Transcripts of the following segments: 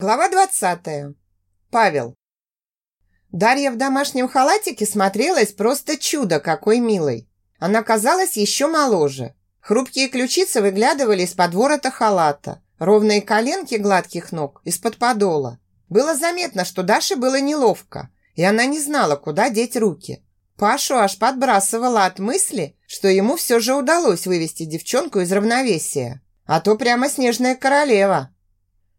Глава 20. Павел. Дарья в домашнем халатике смотрелась просто чудо какой милой. Она казалась еще моложе. Хрупкие ключицы выглядывали из-под ворота халата, ровные коленки гладких ног из-под подола. Было заметно, что Даше было неловко, и она не знала, куда деть руки. Пашу аж подбрасывала от мысли, что ему все же удалось вывести девчонку из равновесия. А то прямо снежная королева.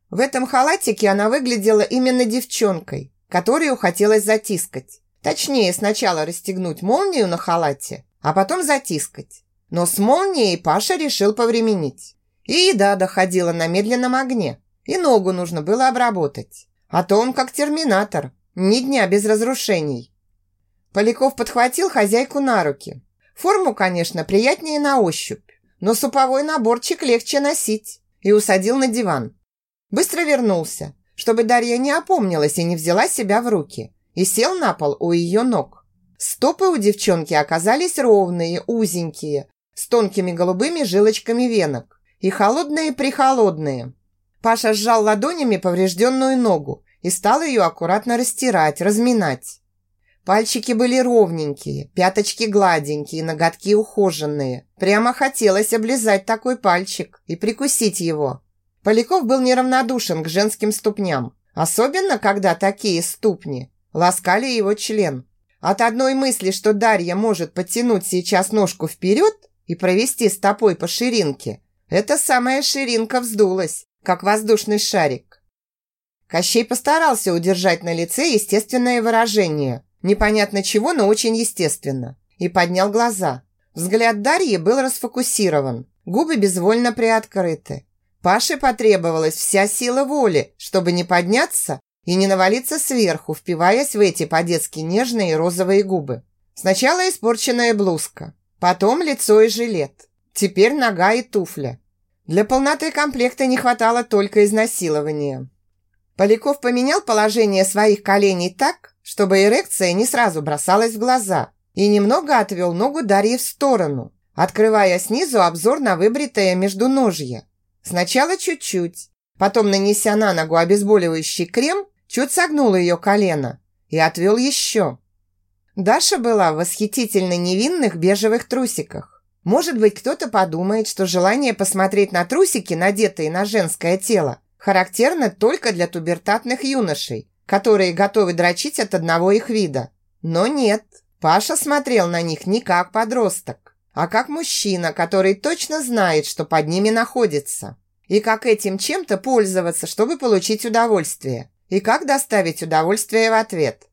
В этом халатике она выглядела именно девчонкой, которую хотелось затискать. Точнее, сначала расстегнуть молнию на халате, а потом затискать. Но с молнией Паша решил повременить. И еда доходила на медленном огне, и ногу нужно было обработать. А то он как терминатор, ни дня без разрушений. Поляков подхватил хозяйку на руки. Форму, конечно, приятнее на ощупь, но суповой наборчик легче носить. И усадил на диван. Быстро вернулся, чтобы Дарья не опомнилась и не взяла себя в руки, и сел на пол у ее ног. Стопы у девчонки оказались ровные, узенькие, с тонкими голубыми жилочками венок и холодные-прихолодные. Паша сжал ладонями поврежденную ногу и стал ее аккуратно растирать, разминать. Пальчики были ровненькие, пяточки гладенькие, ноготки ухоженные. Прямо хотелось облизать такой пальчик и прикусить его. Поляков был неравнодушен к женским ступням, особенно когда такие ступни ласкали его член. От одной мысли, что Дарья может подтянуть сейчас ножку вперед и провести стопой по ширинке, эта самая ширинка вздулась, как воздушный шарик. Кощей постарался удержать на лице естественное выражение, непонятно чего, но очень естественно, и поднял глаза. Взгляд Дарьи был расфокусирован, губы безвольно приоткрыты. Паше потребовалась вся сила воли, чтобы не подняться и не навалиться сверху, впиваясь в эти по-детски нежные розовые губы. Сначала испорченная блузка, потом лицо и жилет, теперь нога и туфля. Для полноты комплекта не хватало только изнасилования. Поляков поменял положение своих коленей так, чтобы эрекция не сразу бросалась в глаза, и немного отвел ногу Дарьи в сторону, открывая снизу обзор на выбритое междуножье. Сначала чуть-чуть, потом, нанеся на ногу обезболивающий крем, чуть согнул ее колено и отвел еще. Даша была в восхитительно невинных бежевых трусиках. Может быть, кто-то подумает, что желание посмотреть на трусики, надетые на женское тело, характерно только для тубертатных юношей, которые готовы дрочить от одного их вида. Но нет, Паша смотрел на них не как подросток, а как мужчина, который точно знает, что под ними находится. И как этим чем-то пользоваться, чтобы получить удовольствие. И как доставить удовольствие в ответ.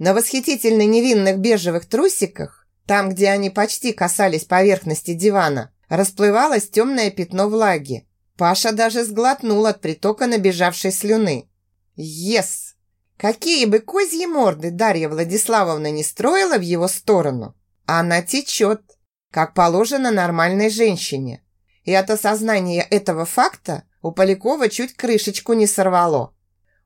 На восхитительно невинных бежевых трусиках, там, где они почти касались поверхности дивана, расплывалось темное пятно влаги. Паша даже сглотнул от притока набежавшей слюны. «Ес!» Какие бы козьи морды Дарья Владиславовна не строила в его сторону, она течет как положено нормальной женщине. И от осознания этого факта у Полякова чуть крышечку не сорвало.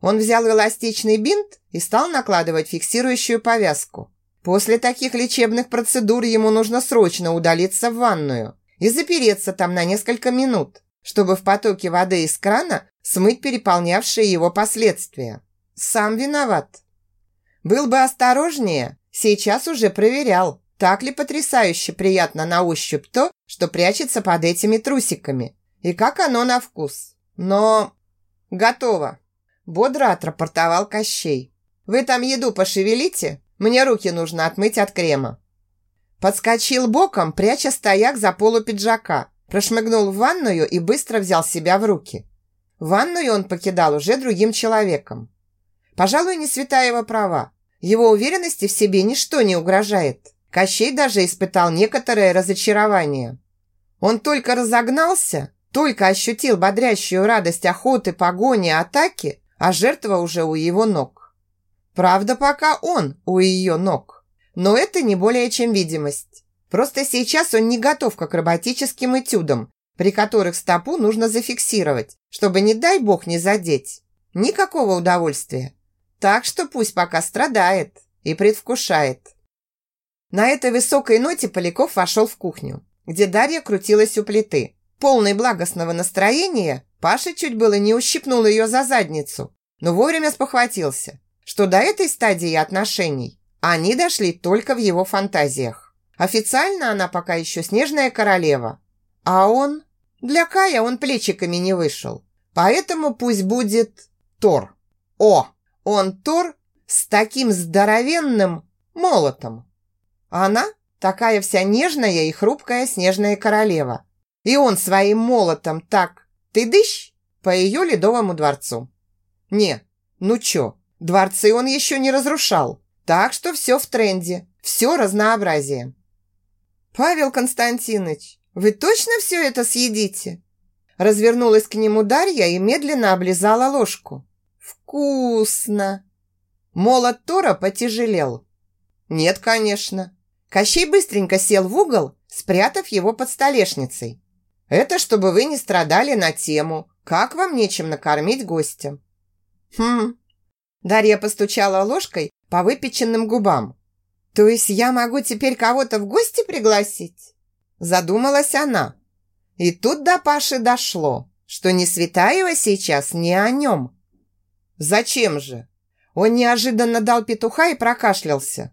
Он взял эластичный бинт и стал накладывать фиксирующую повязку. После таких лечебных процедур ему нужно срочно удалиться в ванную и запереться там на несколько минут, чтобы в потоке воды из крана смыть переполнявшие его последствия. Сам виноват. Был бы осторожнее, сейчас уже проверял, так ли потрясающе приятно на ощупь то, что прячется под этими трусиками? И как оно на вкус? Но... Готово. Бодро отрапортовал Кощей. Вы там еду пошевелите? Мне руки нужно отмыть от крема. Подскочил боком, пряча стояк за полу пиджака. Прошмыгнул в ванную и быстро взял себя в руки. Ванную он покидал уже другим человеком. Пожалуй, не святая его права. Его уверенности в себе ничто не угрожает. Кощей даже испытал некоторое разочарование. Он только разогнался, только ощутил бодрящую радость охоты, погони, атаки, а жертва уже у его ног. Правда, пока он у ее ног. Но это не более чем видимость. Просто сейчас он не готов к акробатическим этюдам, при которых стопу нужно зафиксировать, чтобы, не дай бог, не задеть. Никакого удовольствия. Так что пусть пока страдает и предвкушает. На этой высокой ноте Поляков вошел в кухню, где Дарья крутилась у плиты. Полный благостного настроения, Паша чуть было не ущипнул ее за задницу, но вовремя спохватился, что до этой стадии отношений они дошли только в его фантазиях. Официально она пока еще снежная королева, а он... Для Кая он плечиками не вышел, поэтому пусть будет Тор. О, он Тор с таким здоровенным молотом. Она такая вся нежная и хрупкая снежная королева. И он своим молотом так ты дыщ по ее ледовому дворцу. Не, ну чё, дворцы он еще не разрушал, так что все в тренде, все разнообразие. Павел Константинович, вы точно все это съедите? Развернулась к нему Дарья и медленно облизала ложку. Вкусно! Молот Тора потяжелел. Нет, конечно. Кощей быстренько сел в угол, спрятав его под столешницей. Это чтобы вы не страдали на тему, как вам нечем накормить гостя. Хм. Дарья постучала ложкой по выпеченным губам. То есть я могу теперь кого-то в гости пригласить? Задумалась она. И тут до Паши дошло, что не Светаева сейчас не о нем. Зачем же? Он неожиданно дал петуха и прокашлялся.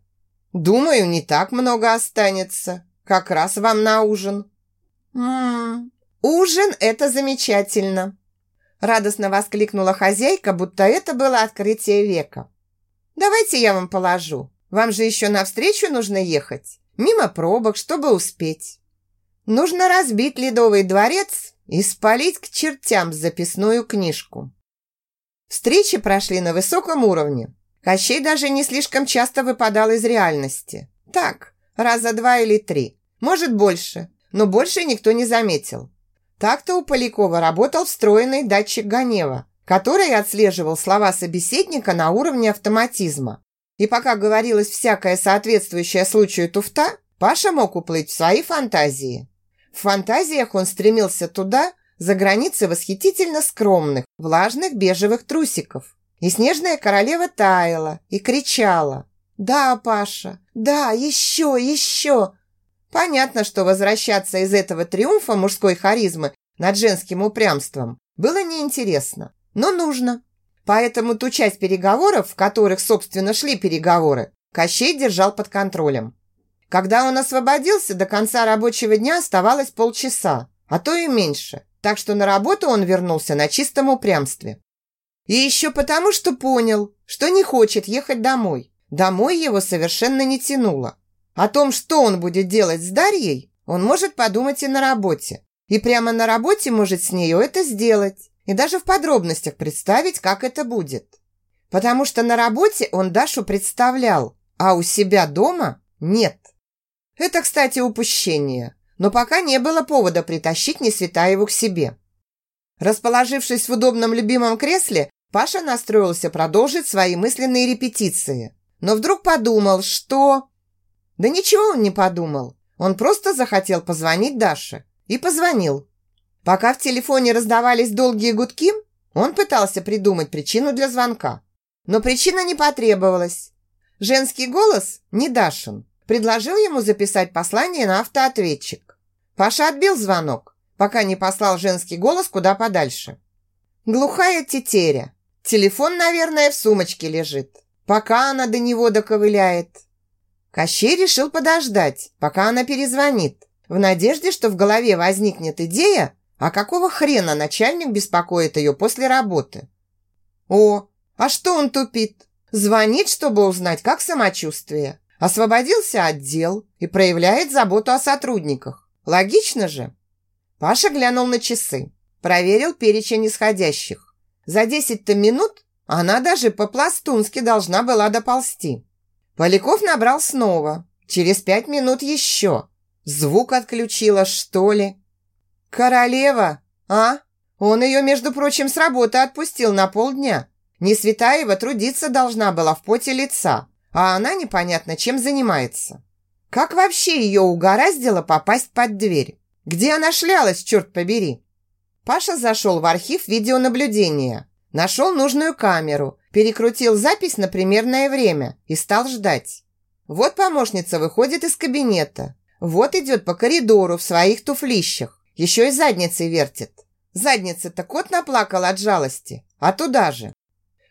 Думаю, не так много останется. Как раз вам на ужин. «М-м, ужин – это замечательно!» Радостно воскликнула хозяйка, будто это было открытие века. «Давайте я вам положу. Вам же еще навстречу нужно ехать. Мимо пробок, чтобы успеть. Нужно разбить Ледовый дворец и спалить к чертям записную книжку». Встречи прошли на высоком уровне. Кощей даже не слишком часто выпадал из реальности. Так, раза два или три, может больше, но больше никто не заметил. Так-то у Полякова работал встроенный датчик Ганева, который отслеживал слова собеседника на уровне автоматизма. И пока говорилось всякое соответствующее случаю туфта, Паша мог уплыть в свои фантазии. В фантазиях он стремился туда, за границы восхитительно скромных, влажных бежевых трусиков. И снежная королева таяла и кричала. «Да, Паша, да, еще, еще!» Понятно, что возвращаться из этого триумфа мужской харизмы над женским упрямством было неинтересно, но нужно. Поэтому ту часть переговоров, в которых, собственно, шли переговоры, Кощей держал под контролем. Когда он освободился, до конца рабочего дня оставалось полчаса, а то и меньше, так что на работу он вернулся на чистом упрямстве. И еще потому, что понял, что не хочет ехать домой. Домой его совершенно не тянуло. О том, что он будет делать с Дарьей, он может подумать и на работе. И прямо на работе может с нею это сделать. И даже в подробностях представить, как это будет. Потому что на работе он Дашу представлял, а у себя дома нет. Это, кстати, упущение. Но пока не было повода притащить Несветаеву к себе. Расположившись в удобном любимом кресле, Паша настроился продолжить свои мысленные репетиции. Но вдруг подумал, что... Да ничего он не подумал. Он просто захотел позвонить Даше. И позвонил. Пока в телефоне раздавались долгие гудки, он пытался придумать причину для звонка. Но причина не потребовалась. Женский голос, не Дашин, предложил ему записать послание на автоответчик. Паша отбил звонок, пока не послал женский голос куда подальше. Глухая тетеря. Телефон, наверное, в сумочке лежит. Пока она до него доковыляет. Кощей решил подождать, пока она перезвонит, в надежде, что в голове возникнет идея, а какого хрена начальник беспокоит ее после работы. О, а что он тупит? Звонит, чтобы узнать, как самочувствие. Освободился от дел и проявляет заботу о сотрудниках. Логично же? Паша глянул на часы, проверил перечень исходящих. За 10-то минут она даже по-пластунски должна была доползти. Поляков набрал снова. Через пять минут еще. Звук отключила, что ли? Королева, а? Он ее, между прочим, с работы отпустил на полдня. Несветаева трудиться должна была в поте лица, а она непонятно чем занимается. Как вообще ее угораздило попасть под дверь? Где она шлялась, черт побери? Паша зашел в архив видеонаблюдения, нашел нужную камеру перекрутил запись на примерное время и стал ждать. Вот помощница выходит из кабинета. Вот идет по коридору в своих туфлищах. Еще и задницей вертит. Задница-то кот наплакал от жалости, а туда же.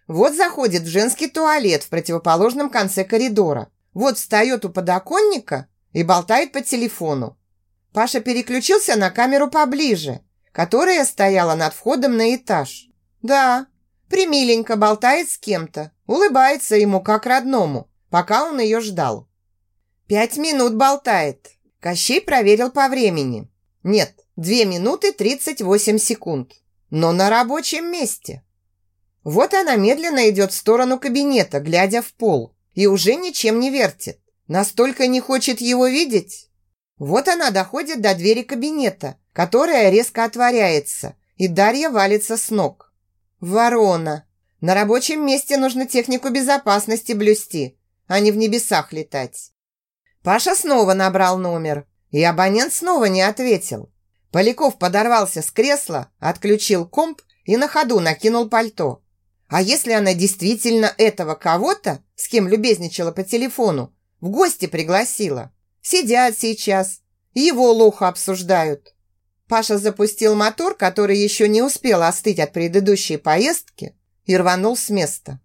Вот заходит в женский туалет в противоположном конце коридора. Вот встает у подоконника и болтает по телефону. Паша переключился на камеру поближе, которая стояла над входом на этаж. Да, примиленько болтает с кем-то, улыбается ему как родному, пока он ее ждал. Пять минут болтает. Кощей проверил по времени. Нет, две минуты тридцать восемь секунд. Но на рабочем месте. Вот она медленно идет в сторону кабинета, глядя в пол, и уже ничем не вертит. Настолько не хочет его видеть. Вот она доходит до двери кабинета, которая резко отворяется, и Дарья валится с ног. Ворона. На рабочем месте нужно технику безопасности блюсти, а не в небесах летать. Паша снова набрал номер, и абонент снова не ответил. Поляков подорвался с кресла, отключил комп и на ходу накинул пальто. А если она действительно этого кого-то, с кем любезничала по телефону, в гости пригласила? Сидят сейчас, его лохо обсуждают. Паша запустил мотор, который еще не успел остыть от предыдущей поездки, и рванул с места.